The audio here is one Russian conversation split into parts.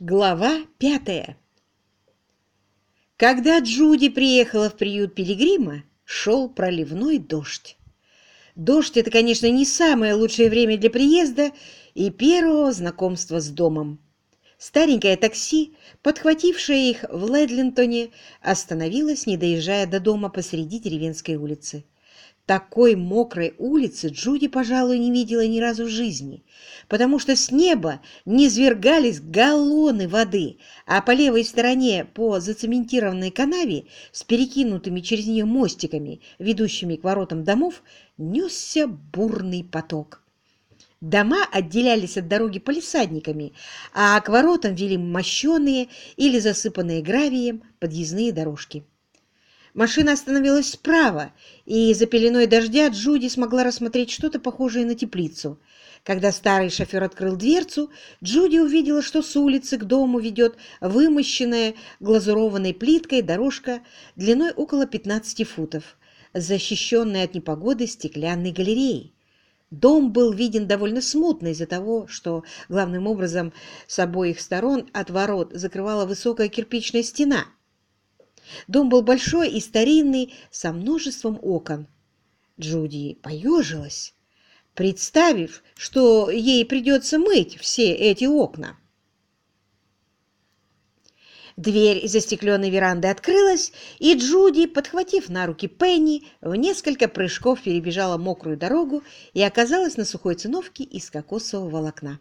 Глава пятая Когда Джуди приехала в приют Пилигрима, шел проливной дождь. Дождь — это, конечно, не самое лучшее время для приезда и первого знакомства с домом. Старенькое такси, подхватившее их в Ледлинтоне, остановилось, не доезжая до дома посреди деревенской улицы. Такой мокрой улицы Джуди, пожалуй, не видела ни разу в жизни, потому что с неба низвергались галлоны воды, а по левой стороне по зацементированной канаве с перекинутыми через нее мостиками, ведущими к воротам домов, несся бурный поток. Дома отделялись от дороги полисадниками, а к воротам вели мощеные или засыпанные гравием подъездные дорожки. Машина остановилась справа, и за пеленой дождя Джуди смогла рассмотреть что-то похожее на теплицу. Когда старый шофер открыл дверцу, Джуди увидела, что с улицы к дому ведет вымощенная глазурованной плиткой дорожка длиной около 15 футов, защищенная от непогоды стеклянной галереей. Дом был виден довольно смутно из-за того, что главным образом с обоих сторон от ворот закрывала высокая кирпичная стена – Дом был большой и старинный, со множеством окон. Джуди поежилась, представив, что ей придется мыть все эти окна. Дверь застекленной веранды открылась, и Джуди, подхватив на руки Пенни, в несколько прыжков перебежала мокрую дорогу и оказалась на сухой циновке из кокосового волокна.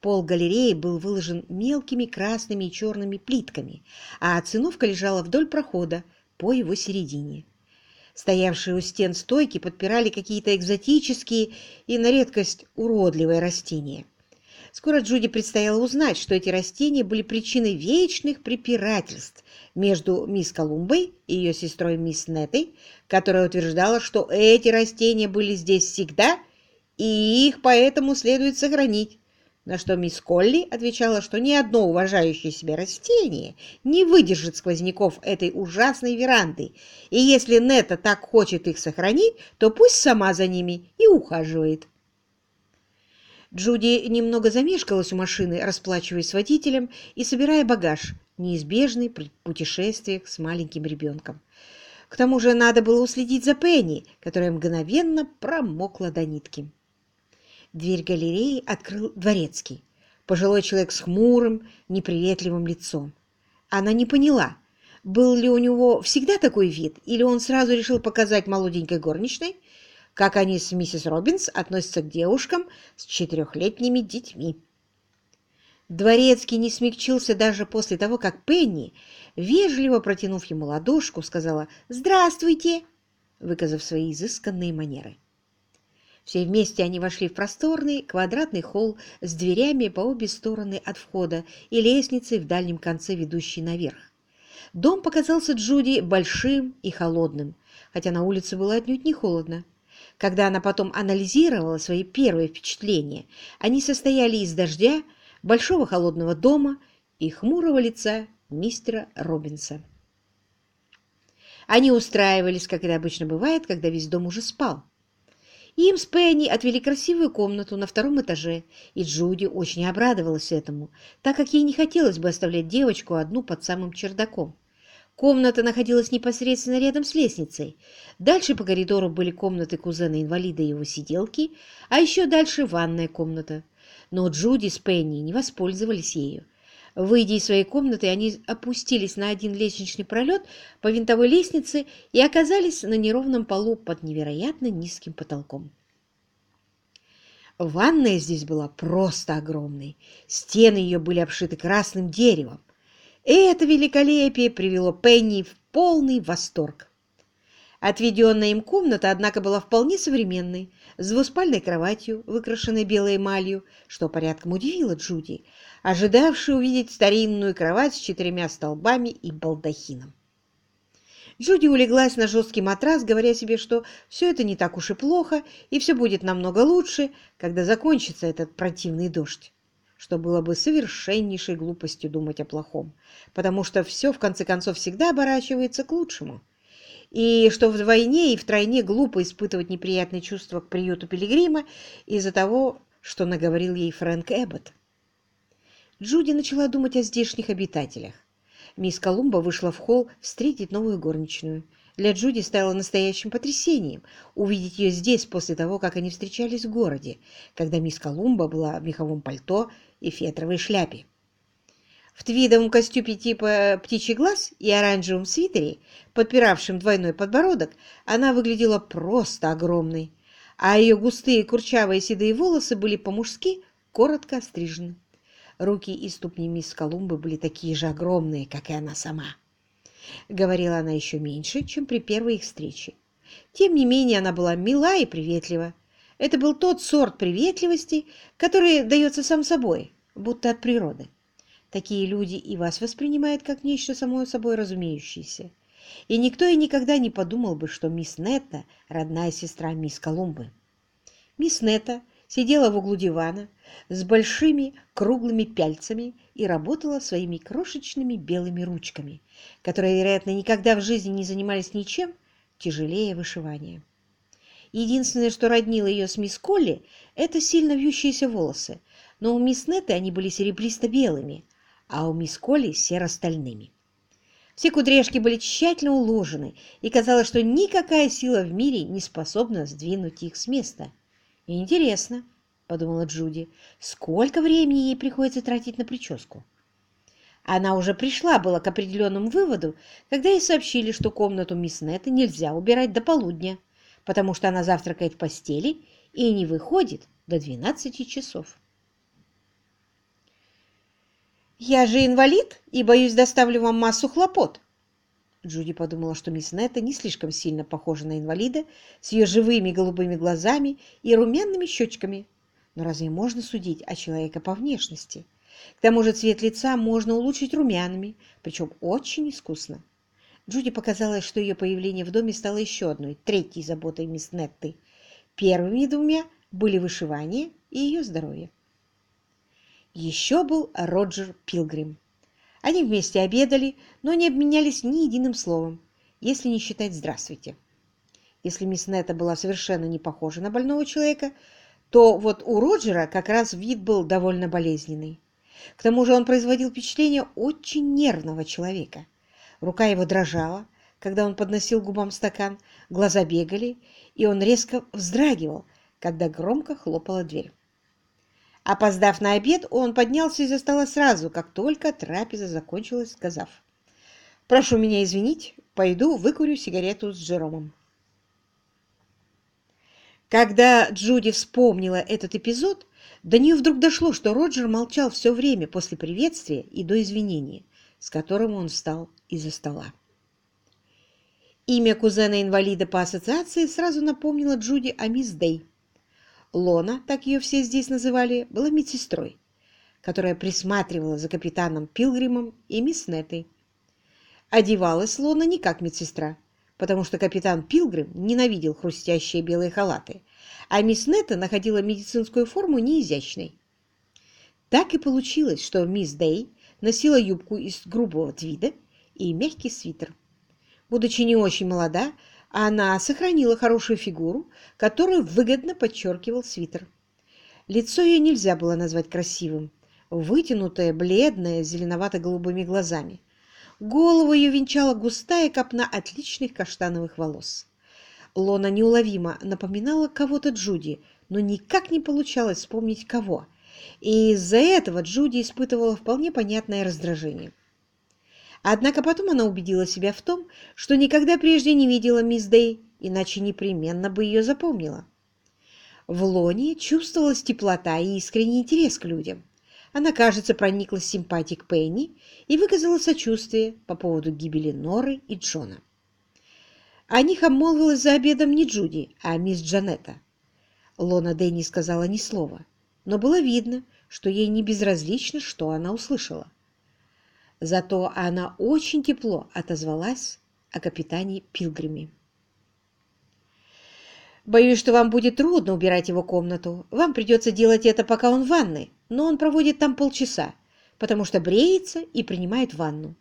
Пол галереи был выложен мелкими красными и черными плитками, а циновка лежала вдоль прохода по его середине. Стоявшие у стен стойки подпирали какие-то экзотические и на редкость уродливые растения. Скоро Джуди предстояло узнать, что эти растения были причиной вечных препирательств между мисс Колумбой и ее сестрой мисс Неттой, которая утверждала, что эти растения были здесь всегда, и их поэтому следует сохранить на что мисс Колли отвечала, что ни одно уважающее себя растение не выдержит сквозняков этой ужасной веранды, и если Нета так хочет их сохранить, то пусть сама за ними и ухаживает. Джуди немного замешкалась у машины, расплачиваясь с водителем и собирая багаж, неизбежный при путешествиях с маленьким ребенком. К тому же надо было уследить за Пенни, которая мгновенно промокла до нитки. Дверь галереи открыл дворецкий, пожилой человек с хмурым, неприветливым лицом. Она не поняла, был ли у него всегда такой вид, или он сразу решил показать молоденькой горничной, как они с миссис Робинс относятся к девушкам с четырехлетними детьми. Дворецкий не смягчился даже после того, как Пенни, вежливо протянув ему ладошку, сказала «Здравствуйте», выказав свои изысканные манеры. Все вместе они вошли в просторный квадратный холл с дверями по обе стороны от входа и лестницей в дальнем конце, ведущей наверх. Дом показался Джуди большим и холодным, хотя на улице было отнюдь не холодно. Когда она потом анализировала свои первые впечатления, они состояли из дождя, большого холодного дома и хмурого лица мистера Робинса. Они устраивались, как это обычно бывает, когда весь дом уже спал. Им с Пенни отвели красивую комнату на втором этаже, и Джуди очень обрадовалась этому, так как ей не хотелось бы оставлять девочку одну под самым чердаком. Комната находилась непосредственно рядом с лестницей. Дальше по коридору были комнаты кузена-инвалида и его сиделки, а еще дальше ванная комната. Но Джуди с Пенни не воспользовались ею. Выйдя из своей комнаты, они опустились на один лестничный пролет по винтовой лестнице и оказались на неровном полу под невероятно низким потолком. Ванная здесь была просто огромной. Стены ее были обшиты красным деревом. И это великолепие привело Пенни в полный восторг. Отведенная им комната, однако, была вполне современной, с двуспальной кроватью, выкрашенной белой эмалью, что порядком удивило Джуди, ожидавший увидеть старинную кровать с четырьмя столбами и балдахином. Джуди улеглась на жесткий матрас, говоря себе, что все это не так уж и плохо, и все будет намного лучше, когда закончится этот противный дождь, что было бы совершеннейшей глупостью думать о плохом, потому что все, в конце концов, всегда оборачивается к лучшему, и что вдвойне и втройне глупо испытывать неприятные чувства к приюту Пилигрима из-за того, что наговорил ей Фрэнк Эббот. Джуди начала думать о здешних обитателях. Мисс Колумба вышла в холл встретить новую горничную. Для Джуди стало настоящим потрясением увидеть ее здесь после того, как они встречались в городе, когда мисс Колумба была в меховом пальто и фетровой шляпе. В твидовом костюме типа «птичий глаз» и оранжевом свитере, подпиравшем двойной подбородок, она выглядела просто огромной, а ее густые курчавые седые волосы были по-мужски коротко острижены. Руки и ступни мисс Колумбы были такие же огромные, как и она сама. Говорила она еще меньше, чем при первой их встрече. Тем не менее, она была мила и приветлива. Это был тот сорт приветливости, который дается сам собой, будто от природы. Такие люди и вас воспринимают как нечто само собой разумеющееся. И никто и никогда не подумал бы, что мисс Нетта – родная сестра мисс Колумбы. Мисс Нетта сидела в углу дивана с большими круглыми пяльцами и работала своими крошечными белыми ручками, которые, вероятно, никогда в жизни не занимались ничем тяжелее вышивания. Единственное, что роднило ее с мисс Колли, это сильно вьющиеся волосы, но у мисс Нетты они были серебристо-белыми, а у мисс Колли серо-стальными. Все кудряшки были тщательно уложены, и казалось, что никакая сила в мире не способна сдвинуть их с места. «Интересно», — подумала Джуди, — «сколько времени ей приходится тратить на прическу?» Она уже пришла была к определенному выводу, когда ей сообщили, что комнату мисс Нетты нельзя убирать до полудня, потому что она завтракает в постели и не выходит до 12 часов. «Я же инвалид и, боюсь, доставлю вам массу хлопот», Джуди подумала, что мисс Нетта не слишком сильно похожа на инвалида с ее живыми голубыми глазами и румяными щечками. Но разве можно судить о человеке по внешности? К тому же цвет лица можно улучшить румянами, причем очень искусно. Джуди показалось, что ее появление в доме стало еще одной, третьей заботой мисс Нетты. Первыми двумя были вышивание и ее здоровье. Еще был Роджер Пилгрим. Они вместе обедали, но не обменялись ни единым словом, если не считать «здравствуйте». Если мисс Нетта была совершенно не похожа на больного человека, то вот у Роджера как раз вид был довольно болезненный. К тому же он производил впечатление очень нервного человека. Рука его дрожала, когда он подносил губам стакан, глаза бегали, и он резко вздрагивал, когда громко хлопала дверь. Опоздав на обед, он поднялся из-за стола сразу, как только трапеза закончилась, сказав, «Прошу меня извинить, пойду выкурю сигарету с Джеромом». Когда Джуди вспомнила этот эпизод, до нее вдруг дошло, что Роджер молчал все время после приветствия и до извинения, с которым он встал из-за стола. Имя кузена-инвалида по ассоциации сразу напомнило Джуди о мисс Дэй. Лона, так ее все здесь называли, была медсестрой, которая присматривала за капитаном Пилгримом и мисс Неттой. Одевалась Лона не как медсестра, потому что капитан Пилгрим ненавидел хрустящие белые халаты, а мисс Нетта находила медицинскую форму неизящной. Так и получилось, что мисс Дэй носила юбку из грубого твида и мягкий свитер. Будучи не очень молода, она сохранила хорошую фигуру, которую выгодно подчеркивал свитер. Лицо ее нельзя было назвать красивым. Вытянутое, бледное, зеленовато-голубыми глазами. Голову ее венчала густая копна отличных каштановых волос. Лона неуловимо напоминала кого-то Джуди, но никак не получалось вспомнить кого. И из-за этого Джуди испытывала вполне понятное раздражение. Однако потом она убедила себя в том, что никогда прежде не видела мисс Дэй, иначе непременно бы ее запомнила. В Лоне чувствовалась теплота и искренний интерес к людям. Она, кажется, прониклась симпатией к Пенни и выказала сочувствие по поводу гибели Норы и Джона. О них обмолвилась за обедом не Джуди, а мисс Джанетта. Лона Дэй не сказала ни слова, но было видно, что ей не безразлично, что она услышала. Зато она очень тепло отозвалась о капитане Пилгриме. «Боюсь, что вам будет трудно убирать его комнату. Вам придется делать это, пока он в ванной, но он проводит там полчаса, потому что бреется и принимает ванну.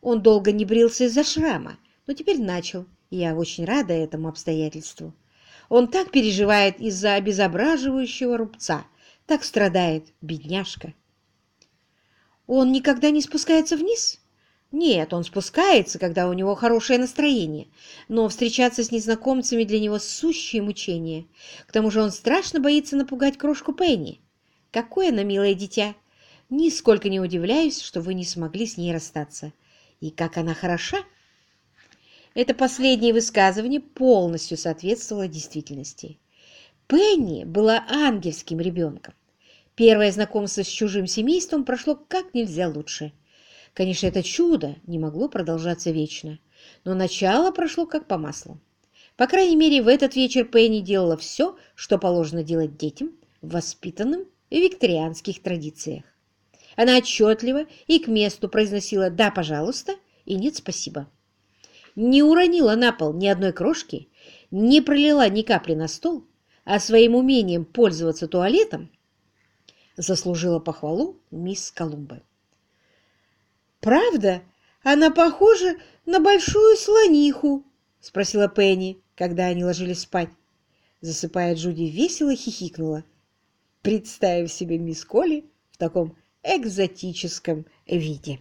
Он долго не брился из-за шрама, но теперь начал, и я очень рада этому обстоятельству. Он так переживает из-за обезображивающего рубца, так страдает, бедняжка». Он никогда не спускается вниз? Нет, он спускается, когда у него хорошее настроение, но встречаться с незнакомцами для него сущее мучение. К тому же он страшно боится напугать крошку Пенни. Какое она милое дитя! Нисколько не удивляюсь, что вы не смогли с ней расстаться. И как она хороша! Это последнее высказывание полностью соответствовало действительности. Пенни была ангельским ребенком. Первое знакомство с чужим семейством прошло как нельзя лучше. Конечно, это чудо не могло продолжаться вечно, но начало прошло как по маслу. По крайней мере, в этот вечер Пенни делала все, что положено делать детям, воспитанным в викторианских традициях. Она отчетливо и к месту произносила «да, пожалуйста» и «нет, спасибо». Не уронила на пол ни одной крошки, не пролила ни капли на стол, а своим умением пользоваться туалетом заслужила похвалу мисс Колумбы. «Правда? Она похожа на большую слониху?» — спросила Пенни, когда они ложились спать. Засыпая, Джуди весело хихикнула, представив себе мисс Колли в таком экзотическом виде.